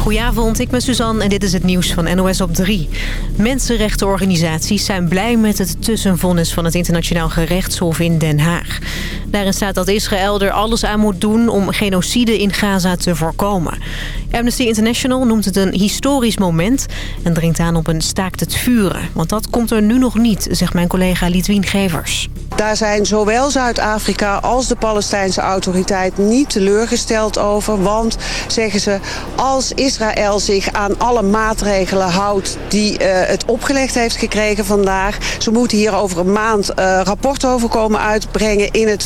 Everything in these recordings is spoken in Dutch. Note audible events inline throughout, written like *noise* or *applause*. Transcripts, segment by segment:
Goedenavond, ik ben Suzanne en dit is het nieuws van NOS op 3. Mensenrechtenorganisaties zijn blij met het tussenvonnis van het internationaal gerechtshof in Den Haag. Daarin staat dat Israël er alles aan moet doen om genocide in Gaza te voorkomen. Amnesty International noemt het een historisch moment en dringt aan op een staakt het vuren. Want dat komt er nu nog niet, zegt mijn collega Litwien Gevers. Daar zijn zowel Zuid-Afrika als de Palestijnse autoriteit niet teleurgesteld over. Want, zeggen ze, als Israël zich aan alle maatregelen houdt die uh, het opgelegd heeft gekregen vandaag. Ze moeten hier over een maand uh, rapport over komen uitbrengen in het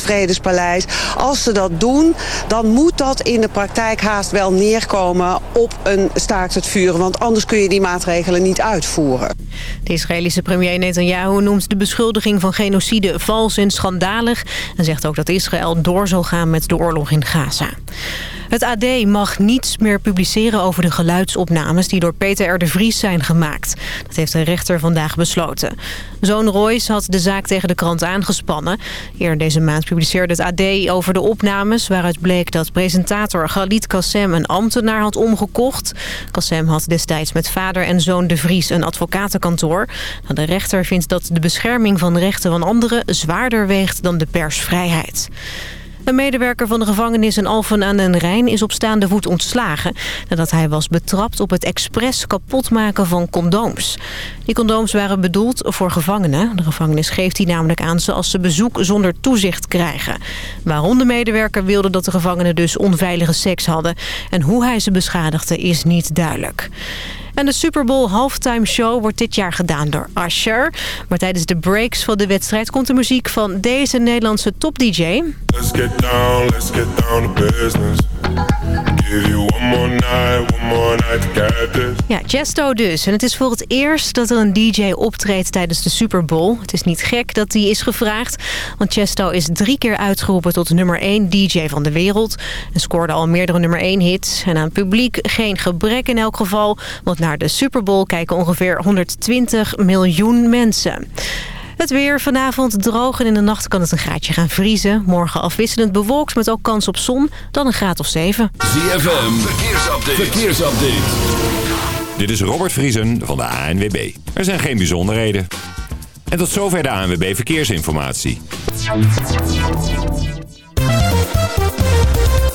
Als ze dat doen, dan moet dat in de praktijk haast wel neerkomen op een staakt het vuren. Want anders kun je die maatregelen niet uitvoeren. De Israëlische premier Netanyahu noemt de beschuldiging van genocide vals en schandalig... en zegt ook dat Israël door zal gaan met de oorlog in Gaza. Het AD mag niets meer publiceren over de geluidsopnames die door Peter R. de Vries zijn gemaakt. Dat heeft de rechter vandaag besloten. Zoon Royce had de zaak tegen de krant aangespannen. Eerder deze maand publiceerde het AD over de opnames... waaruit bleek dat presentator Galit Kassem een ambtenaar had omgekocht. Kassem had destijds met vader en zoon de Vries een advocatenkantoor. De rechter vindt dat de bescherming van rechten van anderen zwaarder weegt dan de persvrijheid. Een medewerker van de gevangenis in Alphen aan den Rijn is op staande voet ontslagen... nadat hij was betrapt op het expres kapotmaken van condooms. Die condooms waren bedoeld voor gevangenen. De gevangenis geeft die namelijk aan ze als ze bezoek zonder toezicht krijgen. Waarom de medewerker wilde dat de gevangenen dus onveilige seks hadden... en hoe hij ze beschadigde is niet duidelijk. En de Super Bowl halftime show wordt dit jaar gedaan door Usher. Maar tijdens de breaks van de wedstrijd komt de muziek van deze Nederlandse top-dj. Let's get down, let's get down to business. Give you one more night, one more night to get this. Ja, Chesto dus. En het is voor het eerst dat er een DJ optreedt tijdens de Super Bowl. Het is niet gek dat die is gevraagd. Want Chesto is drie keer uitgeroepen tot nummer 1 DJ van de wereld. En scoorde al meerdere nummer 1 hits. En aan publiek geen gebrek in elk geval. Want naar de Super Bowl kijken ongeveer 120 miljoen mensen. Het weer vanavond droog en in de nacht kan het een graadje gaan vriezen. Morgen afwisselend bewolkt met ook kans op zon, dan een graad of 7. ZFM, verkeersupdate. verkeersupdate. Dit is Robert Vriesen van de ANWB. Er zijn geen bijzonderheden. En tot zover de ANWB Verkeersinformatie.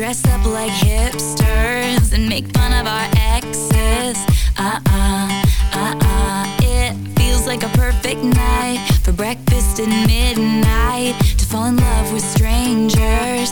Dress up like hipsters and make fun of our exes. Uh-uh, uh-uh. It feels like a perfect night for breakfast at midnight to fall in love with strangers.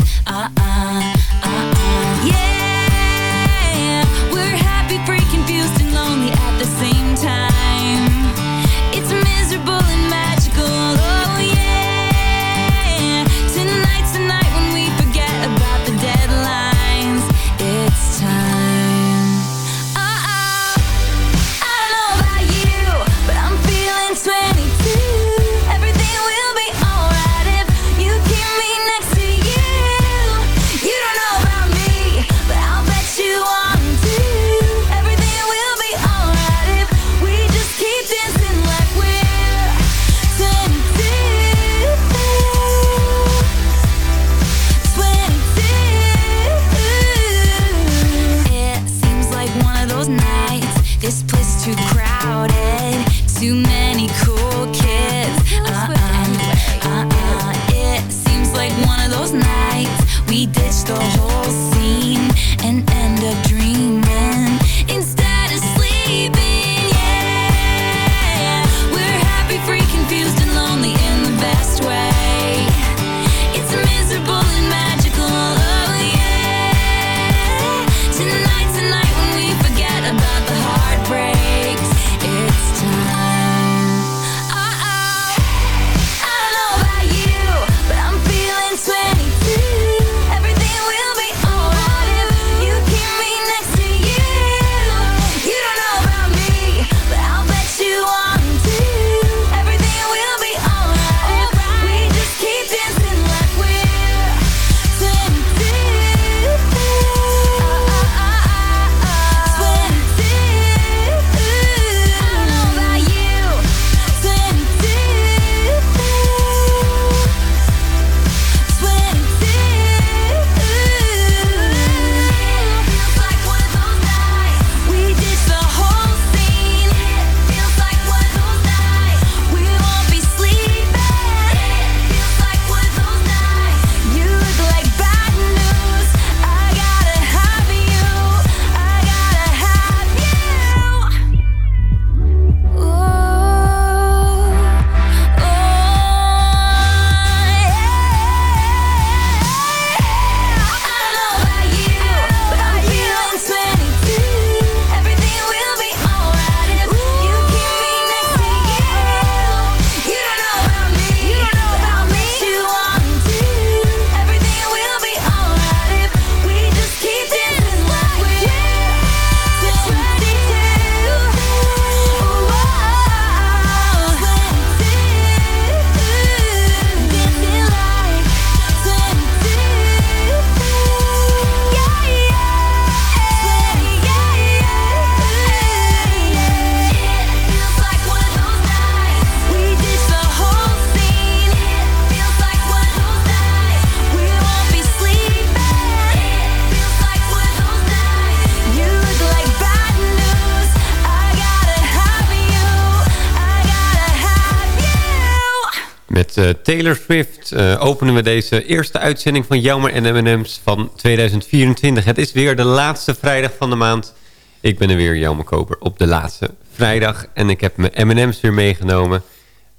Taylor Swift uh, openen we deze eerste uitzending van Jammer en M&M's van 2024. Het is weer de laatste vrijdag van de maand. Ik ben er weer, Jelmer Koper, op de laatste vrijdag. En ik heb mijn M&M's weer meegenomen.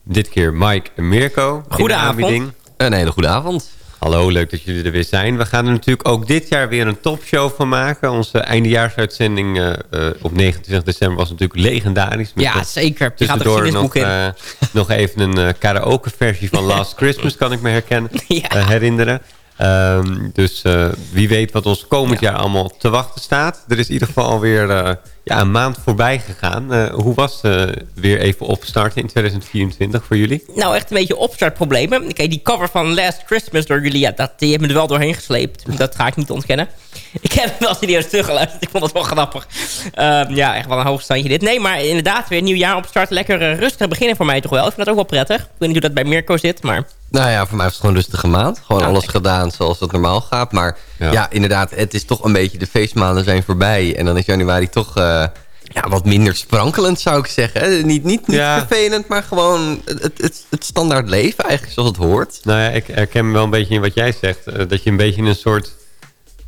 Dit keer Mike en Mirko. Goedenavond. Een hele goede avond. Hallo, leuk dat jullie er weer zijn. We gaan er natuurlijk ook dit jaar weer een topshow van maken. Onze eindejaarsuitzending uh, uh, op 29 december was natuurlijk legendarisch. Met ja, zeker. Er nog, uh, nog even een karaoke versie van *laughs* Last Christmas, kan ik me herkennen, *laughs* ja. herinneren. Um, dus uh, wie weet wat ons komend ja. jaar allemaal te wachten staat. Er is in ieder geval alweer uh, een maand voorbij gegaan. Uh, hoe was weer even opstarten in 2024 voor jullie? Nou, echt een beetje opstartproblemen. Kijk, die cover van Last Christmas door jullie, ja, dat, hebben me er wel doorheen gesleept. Dat ga ik niet ontkennen. Ik heb wel serieus teruggeluisterd. Ik vond het wel grappig. Ehm, ja, echt wel een hoogstandje dit. Nee, maar inderdaad, weer een nieuw jaar opstarten. Lekker rustig beginnen voor mij toch wel. Ik vind dat ook wel prettig. Ik weet niet hoe dat bij Mirko zit, maar... Nou ja, voor mij was het gewoon een rustige maand. Gewoon alles gedaan zoals het normaal gaat. Maar ja. inderdaad, het is toch een beetje... De feestmaanden zijn voorbij. En dan is januari toch... Uh, ja, wat minder sprankelend zou ik zeggen. Niet, niet, niet vervelend, maar gewoon het, het, het, standaard leven eigenlijk zoals het hoort. Nou ja, ik herken wel een beetje in wat jij zegt. Uh, dat je een beetje in een soort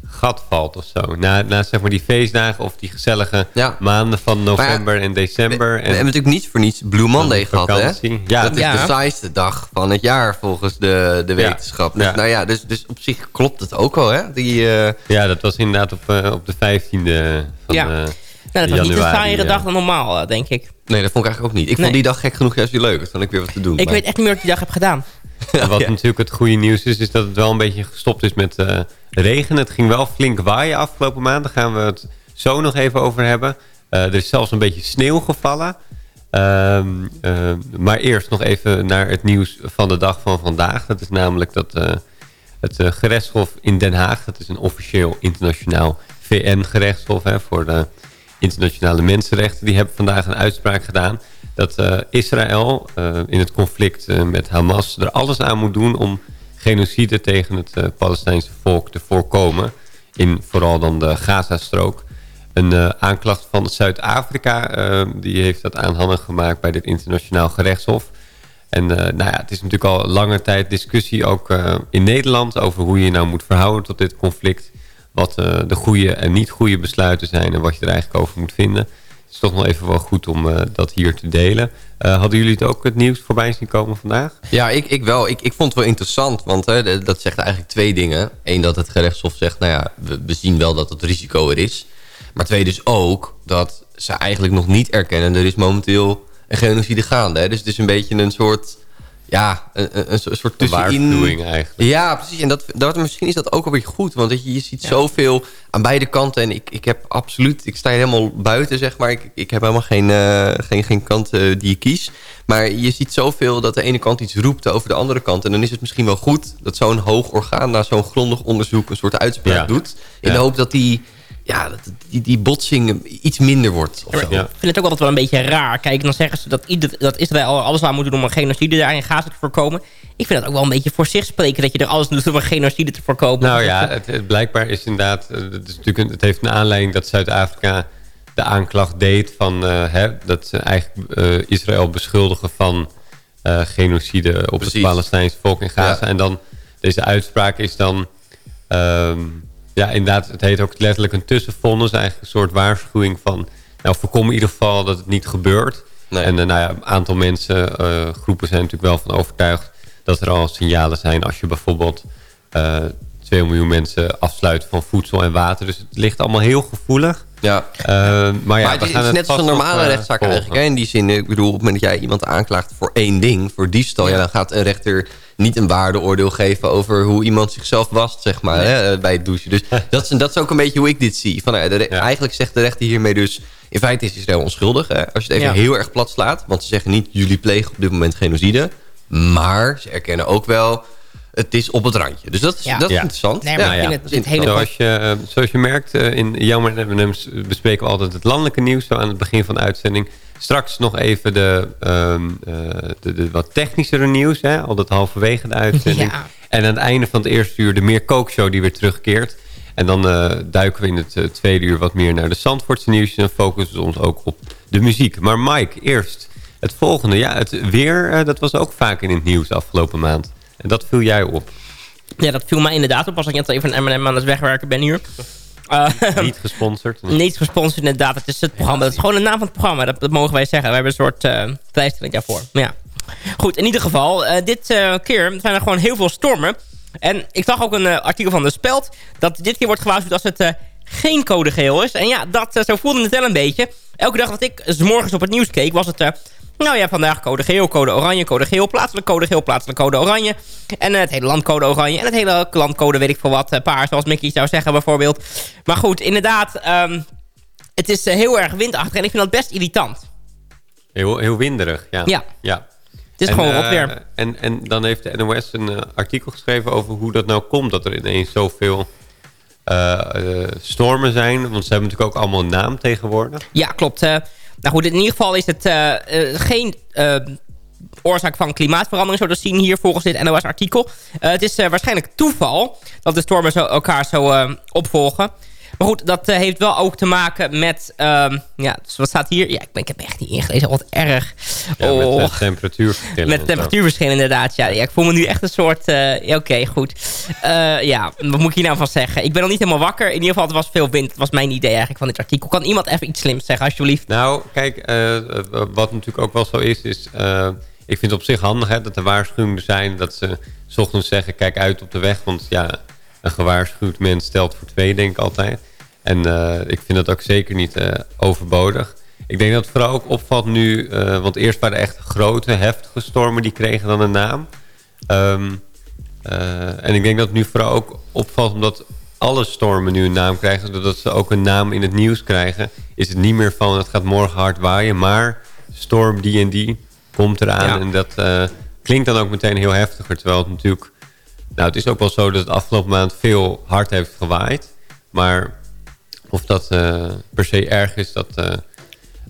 gat valt of zo. Na, na zeg maar die feestdagen of die gezellige maanden van november en december. We, we, hebben natuurlijk niet voor niets Blue Monday gehad, hè? Ja, dat is de saaiste dag van het jaar volgens de, de wetenschap. Dus, nou ja, dus, dus op zich klopt het ook wel, hè? Die, uh... Ja, dat was inderdaad op, uh, op de 15e van ja. Uh, nou, dat was niet een saaiere dag dan normaal, denk ik. Nee, dat vond ik eigenlijk ook niet. Ik vond die dag gek genoeg juist weer leuk. Dan had ik weer wat te doen. Ik weet echt niet meer wat ik die dag heb gedaan. *laughs* Wat natuurlijk het goede nieuws is, is dat het wel een beetje gestopt is met uh, regen. Het ging wel flink waaien afgelopen maand. Daar gaan we het zo nog even over hebben. Uh, er is zelfs een beetje sneeuw gevallen. Uh, maar eerst nog even naar het nieuws van de dag van vandaag. Dat is namelijk dat het gerechtshof in Den Haag... dat is een officieel internationaal VN-gerechtshof voor de internationale mensenrechten... die hebben vandaag een uitspraak gedaan dat uh, Israël uh, in het conflict uh, met Hamas er alles aan moet doen om genocide tegen het Palestijnse volk te voorkomen. In vooral dan de Gazastrook. Een aanklacht van Zuid-Afrika die heeft dat aanhandig gemaakt bij dit internationaal gerechtshof. En nou ja, het is natuurlijk al lange tijd discussie ook in Nederland over hoe je je nou moet verhouden tot dit conflict. Wat de goede en niet goede besluiten zijn en wat je er eigenlijk over moet vinden is toch nog even wel goed om uh, dat hier te delen. Uh, hadden jullie het ook het nieuws voorbij zien komen vandaag? Ja, ik, ik wel. Ik, ik vond het wel interessant, want hè, dat zegt eigenlijk twee dingen. Eén, dat het gerechtshof zegt, nou ja, we, zien wel dat het risico er is. Maar twee, dus ook dat ze eigenlijk nog niet erkennen... er is momenteel een genocide gaande. Dus het is een beetje een soort ja, een, een, soort tussenin. eigenlijk. Ja, precies. En dat, dat, misschien is dat ook alweer goed. Want je, je ziet zoveel aan beide kanten. En ik, ik heb absoluut... Ik sta helemaal buiten, zeg maar. Ik, ik heb helemaal geen, uh, geen, geen kant uh, die je kies. Maar je ziet zoveel dat de ene kant iets roept over de andere kant. En dan is het misschien wel goed dat zo'n hoog orgaan... na zo'n grondig onderzoek een soort uitspraak doet. In de hoop dat die ja, dat die, die botsing iets minder wordt. Of Ik vind het ook altijd wel een beetje raar. Kijk, dan zeggen ze dat, ieder, dat Israël alles aan moet doen om een genocide daar in Gaza te voorkomen. Ik vind dat ook wel een beetje voor zich spreken dat je er alles doet om een genocide te voorkomen. Nou ja, het, het blijkbaar is inderdaad, eh, het, is natuurlijk het heeft een aanleiding dat Zuid-Afrika de aanklacht deed van uh, hè, dat ze eigenlijk uh, Israël beschuldigen van uh, genocide op Precies. het Palestijnse volk in Gaza. Ja. En dan deze uitspraak is dan... Um, ja, inderdaad, het heet ook letterlijk een tussenvonnis. Eigenlijk een soort waarschuwing van... Nou, voorkom in ieder geval dat het niet gebeurt. Nee. En uh, nou ja, een aantal mensen, uh, groepen zijn natuurlijk wel van overtuigd... dat er al signalen zijn als je bijvoorbeeld... Uh, 2 miljoen mensen afsluit van voedsel en water. Dus het ligt allemaal heel gevoelig. Ja. Uh, maar ja, maar het, is net als een normale rechtszaak eigenlijk. Hè? In die zin, ik bedoel, op het moment dat jij iemand aanklaagt voor één ding... voor diefstal, ja. ja dan gaat een rechter niet een waardeoordeel geven over hoe iemand zichzelf wast, zeg maar, nee. hè, bij het douchen. Dus *laughs* dat, is, dat is ook een beetje hoe ik dit zie. Van, de, ja. Eigenlijk zegt de rechter hiermee dus... in feite is Israël onschuldig, hè, als je het even ja. heel erg plat slaat. Want ze zeggen niet, jullie plegen op dit moment genocide. Maar ze erkennen ook wel het is op het randje. Dus dat is, ja. dat is ja. interessant. Nee, maar ja, het, het hele zoals, je, zoals je merkt, in Jammer en bespreken we altijd het landelijke nieuws... zo aan het begin van de uitzending. Straks nog even de, um, uh, de, de, wat technischere nieuws, hè? altijd halverwege de uitzending. Ja. En aan het einde van het eerste uur de meer kookshow die weer terugkeert. En dan uh, duiken we in het uh, tweede uur wat meer naar de Zandvoortse nieuws... en focussen we ons ook op de muziek. Maar Mike, eerst Het volgende, ja, het weer, eh, dat was ook vaak in het nieuws afgelopen maand. En dat viel jij op. Ja, dat viel mij inderdaad op als ik net even een M&M aan het wegwerken ben hier. Uh, niet gesponsord. Niet gesponsord inderdaad. Het is het programma. Dat is gewoon de naam van het programma. Dat, dat mogen wij zeggen. We hebben een soort uh, daarvoor. Maar ja. Goed, in ieder geval. Uh, dit keer zijn er gewoon heel veel stormen. En ik zag ook een artikel van De Speld. Dat dit keer wordt gewaarschuwd als het geen code geel is. En ja, dat, zo voelde het wel een beetje. Elke dag dat ik s morgens op het nieuws keek, was het... nou ja, vandaag code geel, code oranje, code geel, plaatselijk code geel, plaatselijk code oranje. En het hele land code oranje. En het hele landcode weet ik veel wat, paars, zoals Mickey zou zeggen bijvoorbeeld. Maar goed, inderdaad, um, het is heel erg windachtig en ik vind dat best irritant. Heel, heel winderig, ja. Ja. ja. Het is en, gewoon uh, weer. En, en dan heeft de NOS een uh, artikel geschreven over hoe dat nou komt... dat er ineens zoveel uh, stormen zijn. Want ze hebben natuurlijk ook allemaal een naam tegenwoordig. Ja, klopt. Nou goed, in ieder geval is het geen oorzaak van klimaatverandering, zo te zien hier volgens dit NOS-artikel. het is waarschijnlijk toeval dat de stormen zo, elkaar zo opvolgen. Maar goed, dat uh, heeft wel ook te maken met... Um, ja, dus wat staat hier? Ja, ik, ben, ik heb echt niet ingelezen. Wat erg. Ja, oh. met temperatuurverschillen. Met temperatuurverschillen inderdaad. Ja. ja, ik voel me nu echt een soort... Uh, ja, Oké, okay, goed. Uh, ja, wat moet ik hier nou van zeggen? Ik ben nog niet helemaal wakker. In ieder geval, het was veel wind. Dat was mijn idee eigenlijk van dit artikel. Kan iemand even iets slims zeggen, alsjeblieft? Nou, kijk, wat natuurlijk ook wel zo is... is ik vind het op zich handig hè, dat er waarschuwingen zijn... dat ze s ochtends zeggen, kijk uit op de weg. Want ja, een gewaarschuwd mens stelt voor twee, denk ik altijd. En uh, ik vind dat ook zeker niet uh, overbodig. Ik denk dat het vooral ook opvalt nu... Uh, want eerst waren echt grote, heftige stormen... die kregen dan een naam. Um, en ik denk dat het nu vooral ook opvalt... omdat alle stormen nu een naam krijgen... doordat ze ook een naam in het nieuws krijgen... is het niet meer van het gaat morgen hard waaien... maar storm die en die komt eraan. Ja. En dat klinkt dan ook meteen heel heftiger. Terwijl het natuurlijk... Nou, het is ook wel zo dat het afgelopen maand veel hard heeft gewaaid. Maar of dat uh, per se erg is, dat... Uh,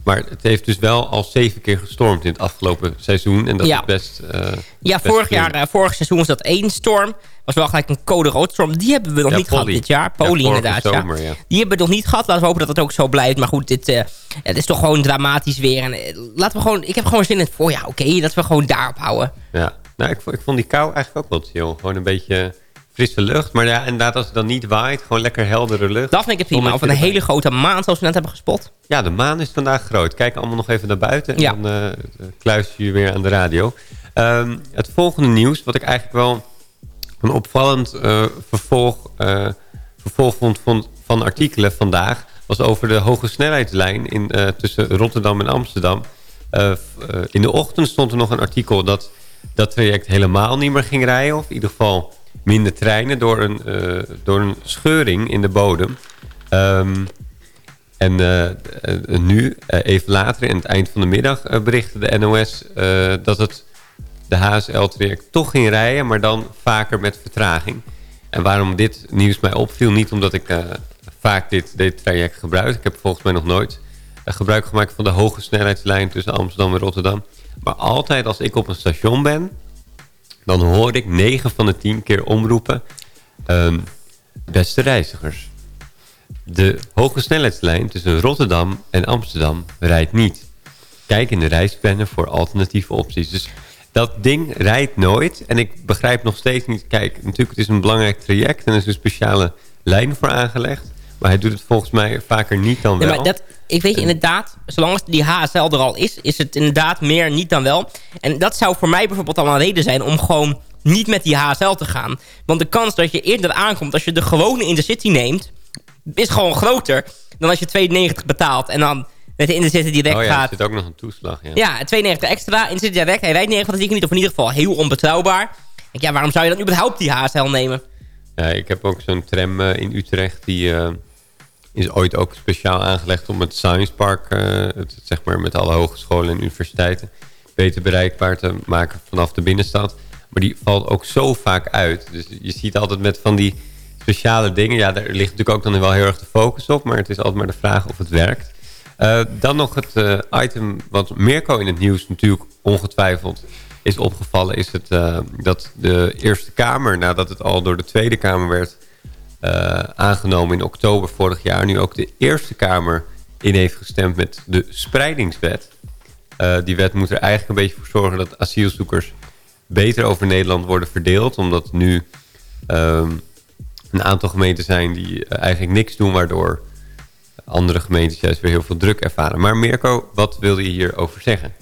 maar het heeft dus wel al zeven keer gestormd in het afgelopen seizoen. En dat ja. is best... Uh, ja, best vorig, jaar, uh, vorig seizoen was dat één storm. was wel gelijk een code rood storm. Die hebben we nog ja, niet Polly. gehad dit jaar. Poli ja, inderdaad, zomer. Die hebben we nog niet gehad. Laten we hopen dat het ook zo blijft. Maar goed, dit uh, het is toch gewoon dramatisch weer. En, laten we gewoon, ik heb gewoon zin in het voorjaar. Oké, okay, dat we gewoon daarop houden. Ja, nou, ik, ik vond die kou eigenlijk ook wel chill. Gewoon een beetje frisse lucht. Maar ja, inderdaad, als het dan niet waait, gewoon lekker heldere lucht. Dat vind ik het prima. Of een hele grote maan, zoals we net hebben gespot. Ja, de maan is vandaag groot. Kijk allemaal nog even naar buiten. En ja. dan uh, kluis je weer aan de radio. Um, het volgende nieuws, wat ik eigenlijk wel een opvallend uh, vervolg, uh, vervolg vond van, van artikelen vandaag... was over de hoge snelheidslijn in, tussen Rotterdam en Amsterdam. in de ochtend stond er nog een artikel dat dat traject helemaal niet meer ging rijden. Of in ieder geval minder treinen door een, uh, door een scheuring in de bodem. Um, en uh, uh, nu, even later, in het eind van de middag, berichtte de NOS dat het de HSL-traject toch ging rijden, maar dan vaker met vertraging. En waarom dit nieuws mij opviel, niet omdat ik vaak dit, dit traject gebruik. Ik heb volgens mij nog nooit gebruik gemaakt van de hoge snelheidslijn tussen Amsterdam en Rotterdam. Maar altijd als ik op een station ben, dan hoor ik 9 van de 10 keer omroepen. Um, beste reizigers. De hoge snelheidslijn tussen Rotterdam en Amsterdam rijdt niet. Kijk in de reisplannen voor alternatieve opties. Dus dat ding rijdt nooit. En ik begrijp nog steeds niet... Kijk, natuurlijk het is een belangrijk traject... en er is een speciale lijn voor aangelegd. Maar hij doet het volgens mij vaker niet dan wel. Ja, maar dat, ik weet je inderdaad, zolang die HSL er al is... is het inderdaad meer niet dan wel. En dat zou voor mij bijvoorbeeld al een reden zijn... om gewoon niet met die HSL te gaan. Want de kans dat je eerder aankomt... als je de gewone Intercity neemt... is gewoon groter dan als je 2,90 betaalt... en dan met de Intercity direct oh ja, gaat. er zit ook nog een toeslag. Ja, ja 2,90 extra, Intercity direct. Hij rijdt 9 van de niet, of in ieder geval heel onbetrouwbaar. Ja, waarom zou je dan überhaupt die HSL nemen? Ja, ik heb ook zo'n tram uh, in Utrecht... die uh, is ooit ook speciaal aangelegd om het Science Park... Het, zeg maar met alle hogescholen en universiteiten... beter bereikbaar te maken vanaf de binnenstad. Maar die valt ook zo vaak uit. Dus je ziet altijd met van die speciale dingen... ja, daar ligt natuurlijk ook dan wel heel erg de focus op... maar het is altijd maar de vraag of het werkt. Uh, dan nog het uh, item wat Mirko in het nieuws natuurlijk ongetwijfeld is opgevallen... is het dat de Eerste Kamer, nadat het al door de Tweede Kamer werd aangenomen in oktober vorig jaar... nu ook de Eerste Kamer in heeft gestemd met de spreidingswet. Eh, die wet moet er eigenlijk een beetje voor zorgen dat asielzoekers beter over Nederland worden verdeeld. Omdat nu ehm, een aantal gemeenten zijn die eh, eigenlijk niks doen... waardoor andere gemeentes juist weer heel veel druk ervaren. Maar Mirko, wat wilde je hierover zeggen?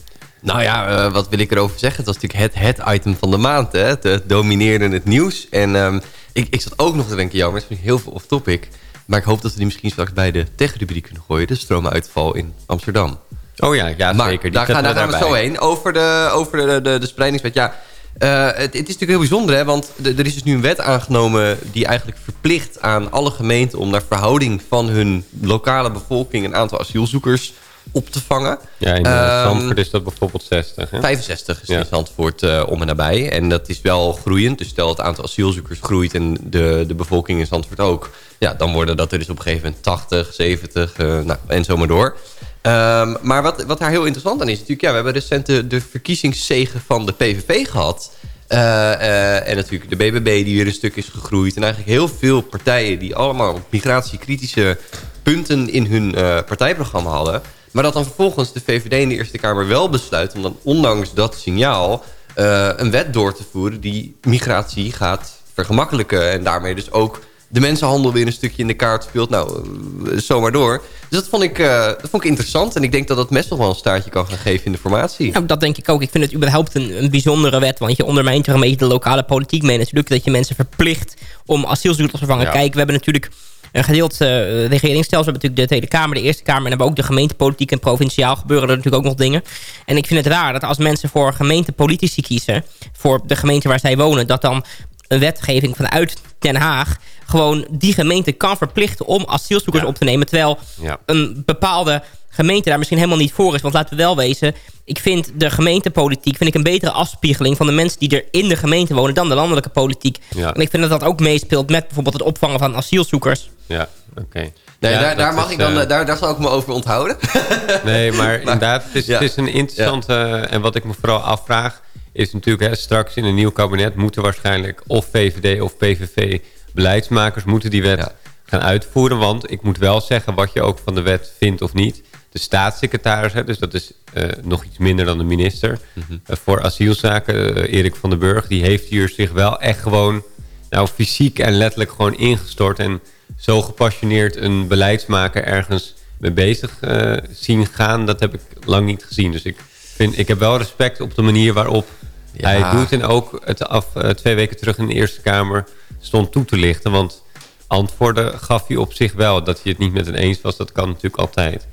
Nou ja, eh, wat wil ik erover zeggen? Het was natuurlijk het, het item van de maand. Hè? Het, het domineerde het nieuws. En ehm, ik, ik zat ook nog te denken, jammer, het is heel veel off-topic. Maar ik hoop dat we die misschien straks bij de tech-rubriek kunnen gooien. De stroomuitval in Amsterdam. Oh ja, ja Maar zeker. Die daar, gaan, daar we gaan we zo heen. Over de, over de, de, de spreidingswet. Ja, eh, het, het is natuurlijk heel bijzonder, hè, want er is dus nu een wet aangenomen... die eigenlijk verplicht aan alle gemeenten... om naar verhouding van hun lokale bevolking... een aantal asielzoekers op te vangen. Ja, in Ehm, uh, Zandvoort is dat bijvoorbeeld 60. Hè? 65 is Ja. in Zandvoort eh, om en nabij. En dat is wel groeiend. Dus stel het aantal asielzoekers groeit en de, de bevolking in Zandvoort ook. Ja, dan worden dat er dus op een gegeven moment 80, 70 eh, nou, en zo maar door. Ehm, maar wat, wat daar heel interessant aan is natuurlijk... Ja, we hebben recent de, de verkiezingszegen van de PVV gehad. Eh, eh, en natuurlijk de BBB die weer een stuk is gegroeid. En eigenlijk heel veel partijen die allemaal migratiekritische punten in hun eh, partijprogramma hadden. Maar dat dan vervolgens de VVD in de Eerste Kamer wel besluit... om dan ondanks dat signaal eh, een wet door te voeren... die migratie gaat vergemakkelijken. En daarmee dus ook de mensenhandel weer een stukje in de kaart speelt. Nou, eh, zomaar door. Dus dat vond, ik, eh, dat vond ik interessant. En ik denk dat dat mes nog wel een staartje kan gaan geven in de formatie. Nou, dat denk ik ook. Ik vind het überhaupt een, een bijzondere wet. Want je ondermijnt er een beetje de lokale politiek mee. Natuurlijk dat je mensen verplicht om asielzoekers te vervangen. Ja. Kijk, we hebben natuurlijk een gedeeld uh, regeringsstelsel. We hebben natuurlijk de Tweede Kamer, de Eerste Kamer... en hebben ook de gemeentepolitiek en provinciaal gebeuren er natuurlijk ook nog dingen. En ik vind het raar dat als mensen voor gemeentepolitici kiezen... voor de gemeente waar zij wonen... dat dan een wetgeving vanuit Den Haag gewoon die gemeente kan verplichten om asielzoekers Ja. op te nemen. Terwijl Ja. een bepaalde gemeente daar misschien helemaal niet voor is. Want laten we wel wezen, ik vind de gemeentepolitiek vind ik een betere afspiegeling van de mensen die er in de gemeente wonen dan de landelijke politiek. Ja. En ik vind dat dat ook meespeelt met bijvoorbeeld het opvangen van asielzoekers. Ja, oké. Nee, Ja, daar, daar, mag is, ik dan, eh, eh, daar, daar zal ik me over onthouden. *laughs* Nee, *laughs* maar, inderdaad, het is, ja. het is een interessante... En wat ik me vooral afvraag... is natuurlijk hè, straks in een nieuw kabinet... moeten waarschijnlijk of VVD of PVV beleidsmakers... moeten die wet Ja. gaan uitvoeren. Want ik moet wel zeggen wat je ook van de wet vindt of niet. De staatssecretaris, hè, dus dat is eh, nog iets minder dan de minister... Mhm. eh, voor asielzaken, eh, Erik van den Burg... die heeft hier zich wel echt gewoon... nou fysiek en letterlijk gewoon ingestort... en zo gepassioneerd een beleidsmaker ergens mee bezig eh, zien gaan... dat heb ik lang niet gezien. Dus ik, vind, ik heb wel respect op de manier waarop Ja. hij doet... en ook het af, eh, twee weken terug in de Eerste Kamer stond toe te lichten... want antwoorden gaf hij op zich wel. Dat hij het niet met een eens was, dat kan natuurlijk altijd.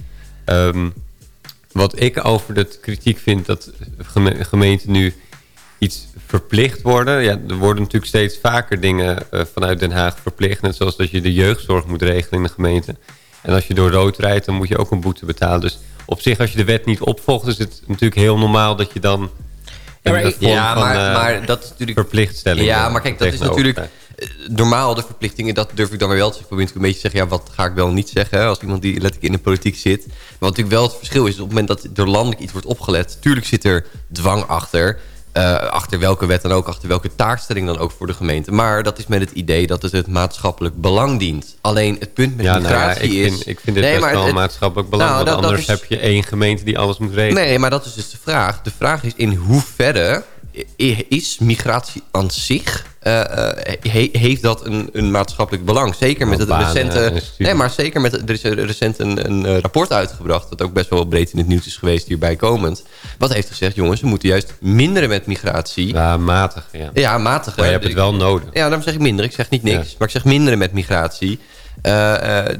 Ehm, wat ik over de kritiek vind dat geme- gemeenten nu iets verplicht worden. Ja, er worden natuurlijk steeds vaker dingen eh, vanuit Den Haag verplicht. Net zoals dat je de jeugdzorg moet regelen in de gemeente. En als je door rood rijdt, dan moet je ook een boete betalen. Dus op zich, als je de wet niet opvolgt, is het natuurlijk heel normaal dat je dan... Ja, maar ik- van, eh, maar dat is natuurlijk... verplichtstelling. Ja, maar kijk, dat is natuurlijk eh, normaal de verplichtingen. Dat durf ik dan weer wel te zeggen. Probeer ik een beetje te zeggen, ja, wat ga ik wel niet zeggen... als iemand die letterlijk in de politiek zit. Maar wat natuurlijk wel het verschil is... op het moment dat er landelijk iets wordt opgelet... tuurlijk zit er dwang achter... eh, achter welke wet dan ook, achter welke taakstelling dan ook voor de gemeente. Maar dat is met het idee dat het het maatschappelijk belang dient. Alleen het punt met Ja, nou ja, migratie ik, is... vind, ik vind dit Nee, best maar wel het- maatschappelijk belang. Nou, want dat- dat anders is- heb je één gemeente die alles moet regelen. Nee, maar dat is dus de vraag. De vraag is in hoeverre is migratie aan zich... eh, eh, he- heeft dat een, een maatschappelijk belang? Zeker met het recente... Nee, maar zeker met... Er is recent een, een eh, rapport uitgebracht... dat ook best wel breed in het nieuws is geweest hierbij komend. Wat heeft gezegd, jongens, we moeten juist minderen met migratie. Ja, Ja, matig, ja. matig. Maar je hebt het wel nodig. Ja, daarom zeg ik minder. Ik zeg niet niks. Ja. Maar ik zeg minderen met migratie.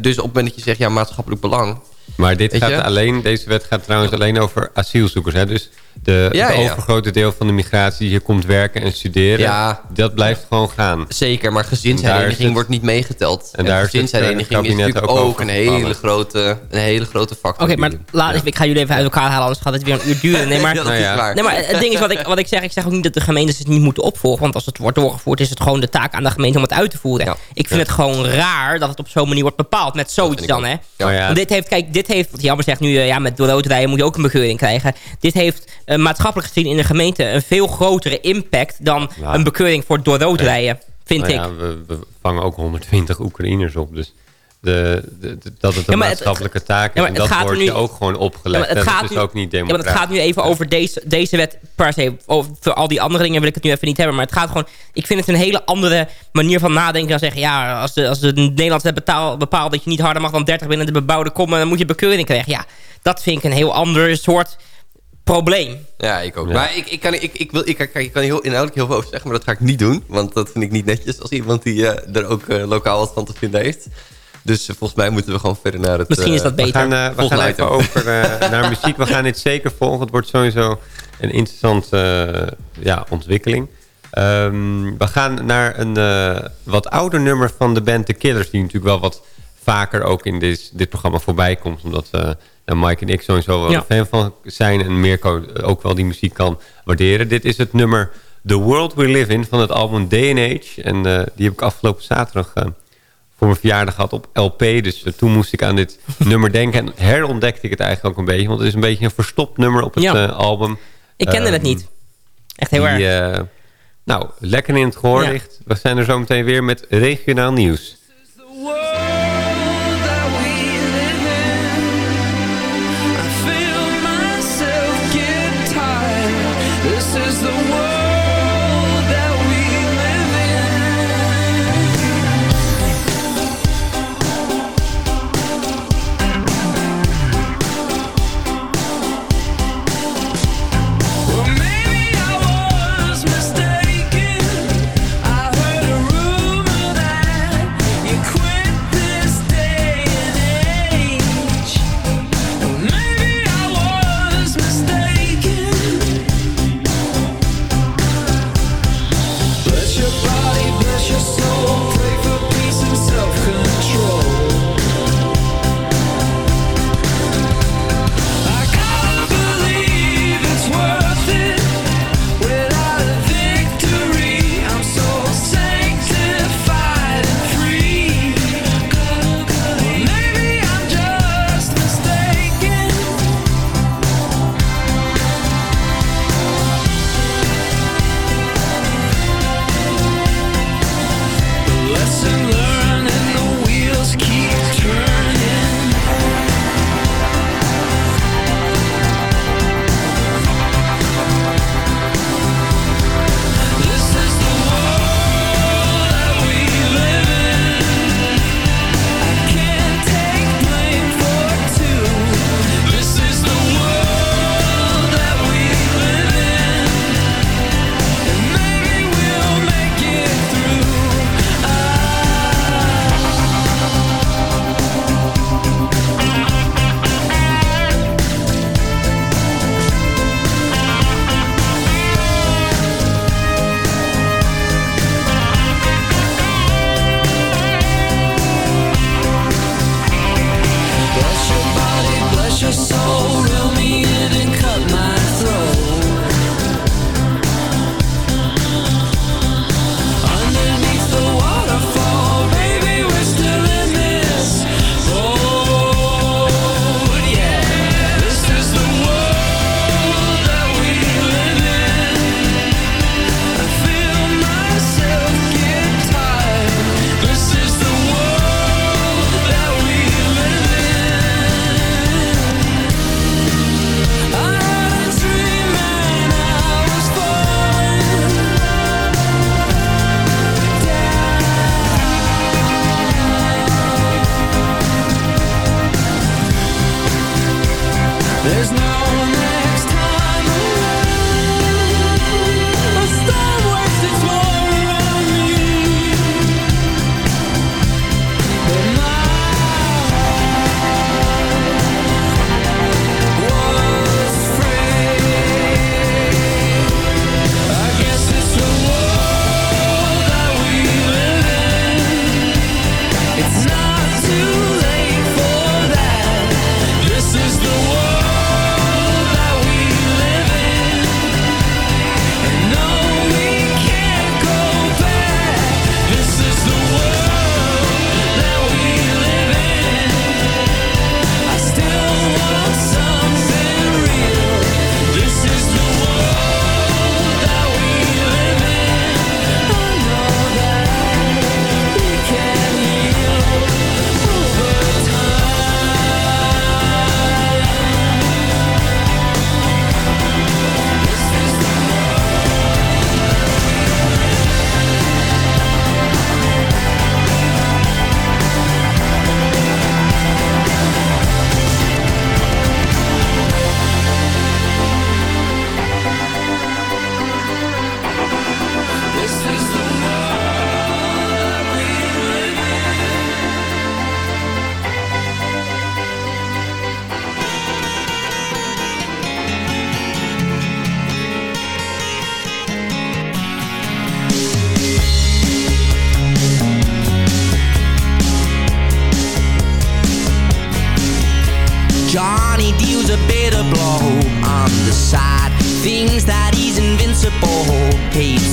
Dus op het moment dat je zegt, ja, maatschappelijk belang... Maar dit Weet gaat je? alleen, deze wet gaat trouwens alleen over asielzoekers. Hè? Dus de, Ja, het ja. overgrote deel van de migratie die hier komt werken en studeren, Ja. dat blijft gewoon gaan. Zeker, maar gezinshereniging wordt niet meegeteld. en En, daar eh, gezinshereniging het is kabinet natuurlijk ook ook, een hele, grote, een hele grote factor. Oké, maar laat, ik ga jullie even uit elkaar halen, anders gaat het weer een uur duren. Nee, *laughs* maar, Ja, dat Nou is ja. waar. Nee, maar het ding is wat ik, wat ik zeg. Ik zeg ook niet dat de gemeentes het niet moeten opvolgen. Want als het wordt doorgevoerd, is het gewoon de taak aan de gemeente om het uit te voeren. Ja. Ik vind het gewoon raar dat het op zo'n manier wordt bepaald. Met zoiets dan, hè. Ja. Ja, Want dit heeft, kijk, dit heeft, wat Jammer zegt nu, eh, ja, met rijden moet je ook een bekeuring krijgen. Dit heeft eh, maatschappelijk gezien in de gemeente een veel grotere impact dan Ja. een bekeuring voor door rood rijden, vind nou ik. ja, we, we vangen ook 120 Oekraïners op. Dus de, de- de- dat het een Ja, maar het- maatschappelijke taak is. Ja, en dat wordt nu- je ook gewoon opgelegd. Ja, het gaat dat is nu- ook niet Ja, maar democratisch. het gaat nu even over deze, deze wet per se. Over, voor al die andere dingen wil ik het nu even niet hebben. Maar het gaat gewoon... Ik vind het een hele andere manier van nadenken dan zeggen... Ja, als de, als de Nederlandse wet bepaalt dat je niet harder mag dan 30 binnen de bebouwde kom... dan moet je bekeuring krijgen. Ja, dat vind ik een heel ander soort probleem. Ja, ik ook. Ja. Maar ik, ik, kan, ik, ik, wil, ik, ik, ik kan heel inhoudelijk heel veel over zeggen, maar dat ga ik niet doen. Want dat vind ik niet netjes als iemand die eh, er ook eh, lokaal wat van te vinden heeft. Dus eh, volgens mij moeten we gewoon verder naar het... Misschien is dat We beter. gaan, eh, we gaan even item. over *laughs* naar muziek. We gaan dit zeker volgen. Het wordt sowieso een interessante eh, ja, ontwikkeling. Ehm, we gaan naar een eh, wat ouder nummer van de band The Killers... die natuurlijk wel wat vaker ook in dit, dit programma voorbij komt. Omdat nou, Mike en ik sowieso wel Ja. een fan van zijn... en Mirko ook wel die muziek kan waarderen. Dit is het nummer The World We Live In van het album Day and Age. En eh, die heb ik afgelopen zaterdag... eh, voor mijn verjaardag gehad op LP. Dus eh, toen moest ik aan dit *laughs* nummer denken. En herontdekte ik het eigenlijk ook een beetje. Want het is een beetje een verstopt nummer op het Ja. album. Ik kende het Ehm, niet. Echt heel die, erg. nou, lekker in het gehoor Ja. ligt. We zijn er zo meteen weer met regionaal nieuws.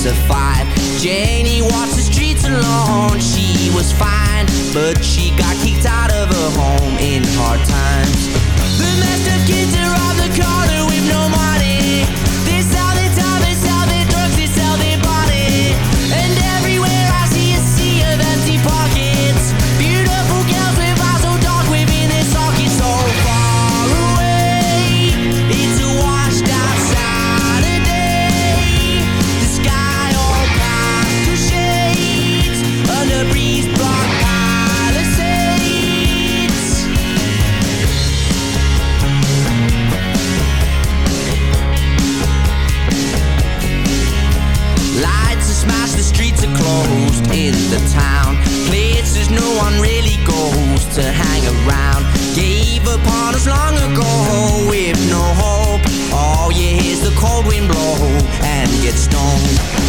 A. Janie walks the streets alone. She was fine, but she got kicked out of her home in hard times. The messed up kids are on the corner with no money. The town. Places no one really goes to hang around. Gave up on us long ago with no hope. All you hear is the cold wind blow and get stoned.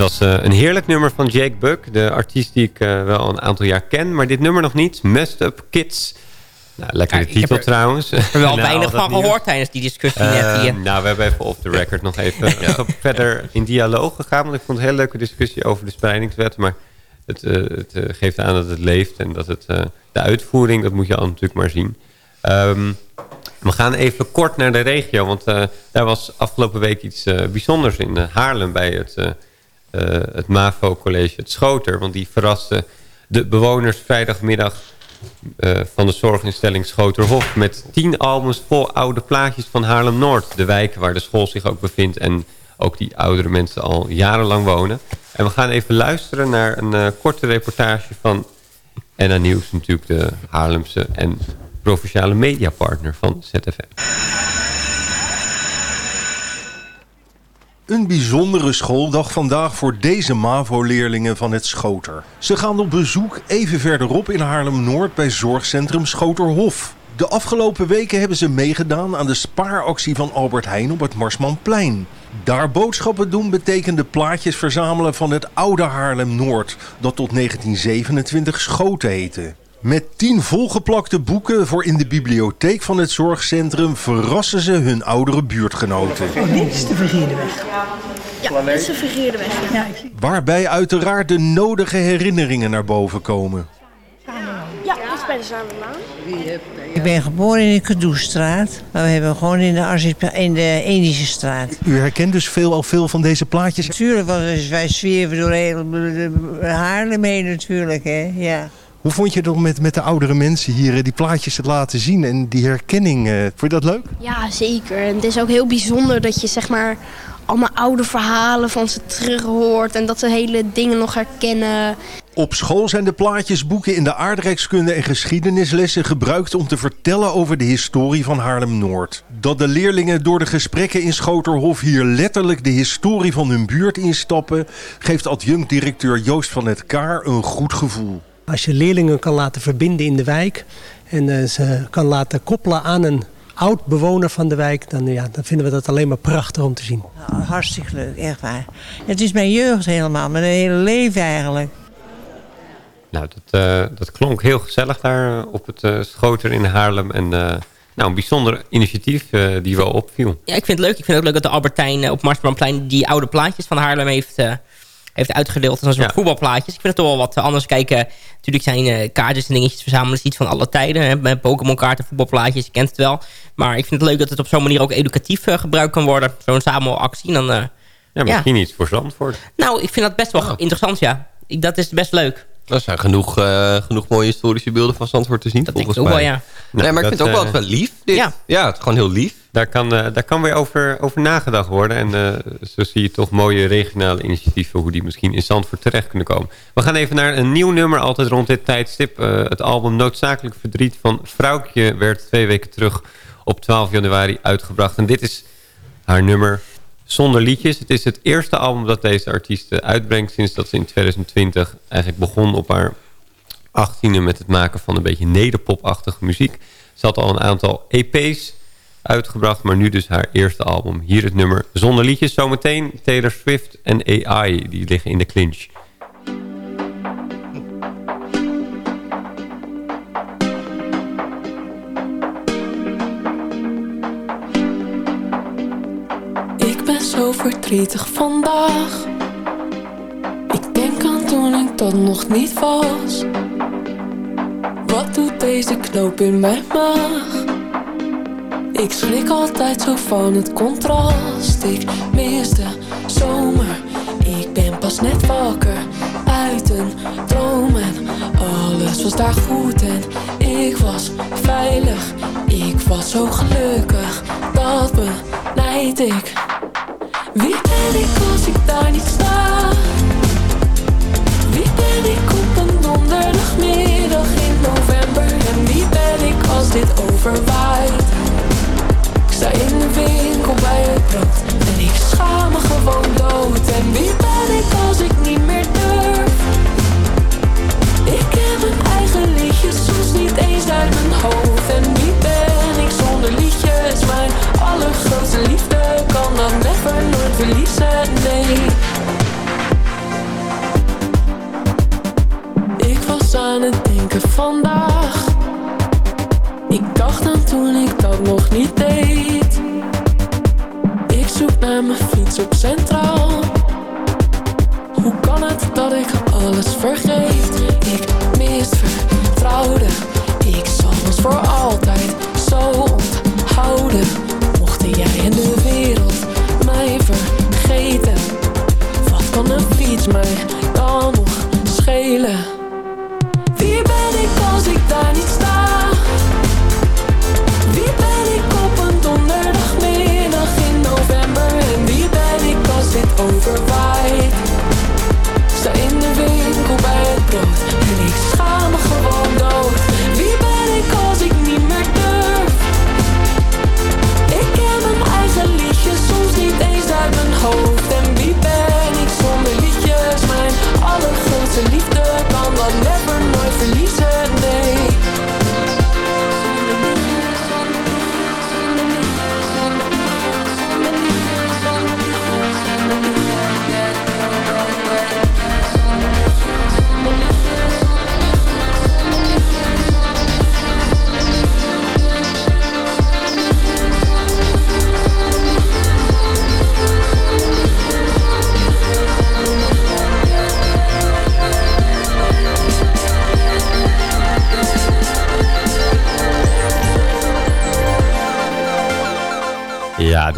Was eh, een heerlijk nummer van Jake Buck. De artiest die ik eh, wel een aantal jaar ken. Maar dit nummer nog niet. Messed Up Kids. Nou, lekkere Ja, titel er- trouwens. Ik heb er wel al *laughs* weinig van nieuws. gehoord tijdens die discussie net Eh, hier. nou, we hebben even off the record nog *laughs* even verder in dialoog gegaan. Want ik vond het een hele leuke discussie over de spreidingswet. Maar het, eh, het geeft aan dat het leeft. En dat het, de uitvoering, dat moet je al natuurlijk maar zien. Ehm, we gaan even kort naar de regio. Want daar was afgelopen week iets bijzonders in Haarlem bij het, het MAVO-college Het Schoter. Want die verraste de bewoners vrijdagmiddag eh, van de zorginstelling Schoterhof... met tien albums vol oude plaatjes van Haarlem-Noord. De wijk waar de school zich ook bevindt... en ook die oudere mensen al jarenlang wonen. En we gaan even luisteren naar een eh, korte reportage van NA Nieuws... natuurlijk de Haarlemse en provinciale mediapartner van ZFM. Een bijzondere schooldag vandaag voor deze MAVO-leerlingen van het Schoter. Ze gaan op bezoek even verderop in Haarlem-Noord bij zorgcentrum Schoterhof. De afgelopen weken hebben ze meegedaan aan de spaaractie van Albert Heijn op het Marsmanplein. Daar boodschappen doen betekende plaatjes verzamelen van het oude Haarlem-Noord, dat tot 1927 Schoten heette. Met tien volgeplakte boeken voor in de bibliotheek van het zorgcentrum verrassen ze hun oudere buurtgenoten. Oh, dit is de verkeerde weg. Ja, dit is de verkeerde weg. Ja, Waarbij uiteraard de nodige herinneringen naar boven komen. ja dit is bij de Zamerlaan. Ik ben geboren in de Kadoestraat, maar we hebben gewoon in de, in de Indische straat. U herkent dus veel, al veel van deze plaatjes. Natuurlijk, want wij zwerven door heel de- de- Haarlem heen natuurlijk, hè. Ja. Hoe vond je het om met, met de oudere mensen hier eh, die plaatjes te laten zien en die herkenning? eh, vond je dat leuk? Ja, zeker. En het is ook heel bijzonder dat je zeg maar allemaal oude verhalen van ze terug hoort. En dat ze hele dingen nog herkennen. Op school zijn de plaatjesboeken in de aardrijkskunde en geschiedenislessen gebruikt om te vertellen over de historie van Haarlem-Noord. Dat de leerlingen door de gesprekken in Schoterhof hier letterlijk de historie van hun buurt instappen, geeft adjunct-directeur Joost van het Kaar een goed gevoel. Als je leerlingen kan laten verbinden in de wijk en eh, ze kan laten koppelen aan een oud bewoner van de wijk, dan, ja, dan vinden we dat alleen maar prachtig om te zien. Nou, hartstikke leuk, echt waar. Het is mijn jeugd helemaal, mijn hele leven eigenlijk. Nou, dat, eh, dat klonk heel gezellig daar op het uh, Schoter in Haarlem. En nou, een bijzonder initiatief die wel opviel. Ja, ik vind het leuk. Ik vind het ook leuk dat de Albertijn op Marsbrandplein die oude plaatjes van Haarlem heeft heeft uitgedeeld als een soort voetbalplaatjes. Ik vind het toch wel wat anders kijken. Natuurlijk zijn uh, kaartjes en dingetjes verzamelen is iets van alle tijden. Hè. Pokémon kaarten, voetbalplaatjes, je kent het wel. Maar ik vind het leuk dat het op zo'n manier ook educatief uh, gebruikt kan worden. Zo'n samenactie. Dan, ja, misschien iets voor Zandvoort. Nou, ik vind dat best wel interessant, ja. Ik, dat is best leuk. Er zijn genoeg, uh, genoeg mooie historische beelden van Zandvoort te zien. Dat volgens denk ik ook wel, ja. Nee, maar ik vind het ook wel, wel lief. Dit. Ja. ja, het is gewoon heel lief. Daar kan, uh, daar kan weer over, over nagedacht worden. En uh, zo zie je toch mooie regionale initiatieven... hoe die misschien in Zandvoort terecht kunnen komen. We gaan even naar een nieuw nummer, altijd rond dit tijdstip. het album Noodzakelijk Verdriet van Vrouwtje... werd twee weken terug op 12 januari uitgebracht. En dit is haar nummer zonder liedjes. Het is het eerste album dat deze artiest uitbrengt... sinds dat ze in 2020 eigenlijk begon op haar 18e... met het maken van een beetje nederpopachtige muziek. Ze had al een aantal EP's uitgebracht... maar nu dus haar eerste album. Hier het nummer zonder liedjes. Zometeen Taylor Swift en AI, die liggen in de clinch. Zo verdrietig vandaag. Ik denk aan toen ik dat nog niet was. Wat doet deze knoop in mijn maag? Ik schrik altijd zo van het contrast. Ik mis de zomer. Ik ben pas net wakker uit een droom en alles was daar goed en ik was veilig. Ik was zo gelukkig, dat benijd ik. Wie ben ik als ik daar niet sta? Wie ben ik op een donderdagmiddag in november? En wie ben ik als dit overwaait? Ik sta in de winkel bij het brood en ik schaam me gewoon dood. En wie ben ik als ik niet En wie ben ik zonder liedjes? Mijn allergrootste liefde kan dat never nooit verliezen, nee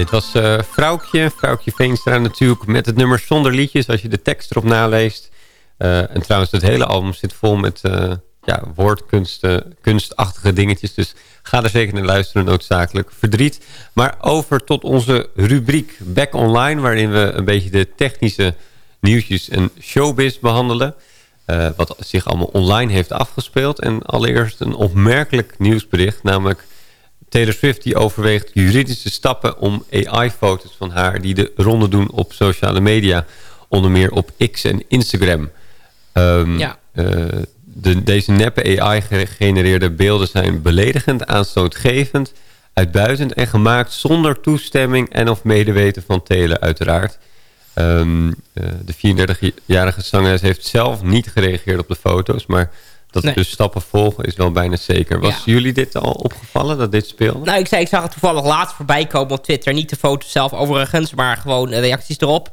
dit was uh, Vrouwtje, Vrouwtje Veenstra natuurlijk met het nummer zonder liedjes als je de tekst erop naleest. Uh, en trouwens, het hele album zit vol met uh, ja, woordkunsten, kunstachtige dingetjes. Dus ga er zeker naar luisteren, noodzakelijk. Verdriet. Maar over tot onze rubriek Back Online, waarin we een beetje de technische nieuwtjes en showbiz behandelen. wat zich allemaal online heeft afgespeeld. En allereerst een opmerkelijk nieuwsbericht, namelijk Taylor Swift die overweegt juridische stappen om AI-foto's van haar... die de ronde doen op sociale media. Onder meer op X en Instagram. Um, ja. Uh, de, deze neppe AI-gegenereerde beelden zijn beledigend, aanstootgevend... Uitbuitend en gemaakt zonder toestemming en of medeweten van Taylor uiteraard. Ehm, eh, de 34-jarige zangeres heeft zelf niet gereageerd op de foto's... maar dat Nee. dus stappen volgen is wel bijna zeker. Was Ja. jullie dit al opgevallen, dat dit speelde? Nou, ik, zei, ik zag het toevallig laatst voorbij komen op Twitter. Niet de foto's zelf overigens, maar gewoon eh, reacties erop.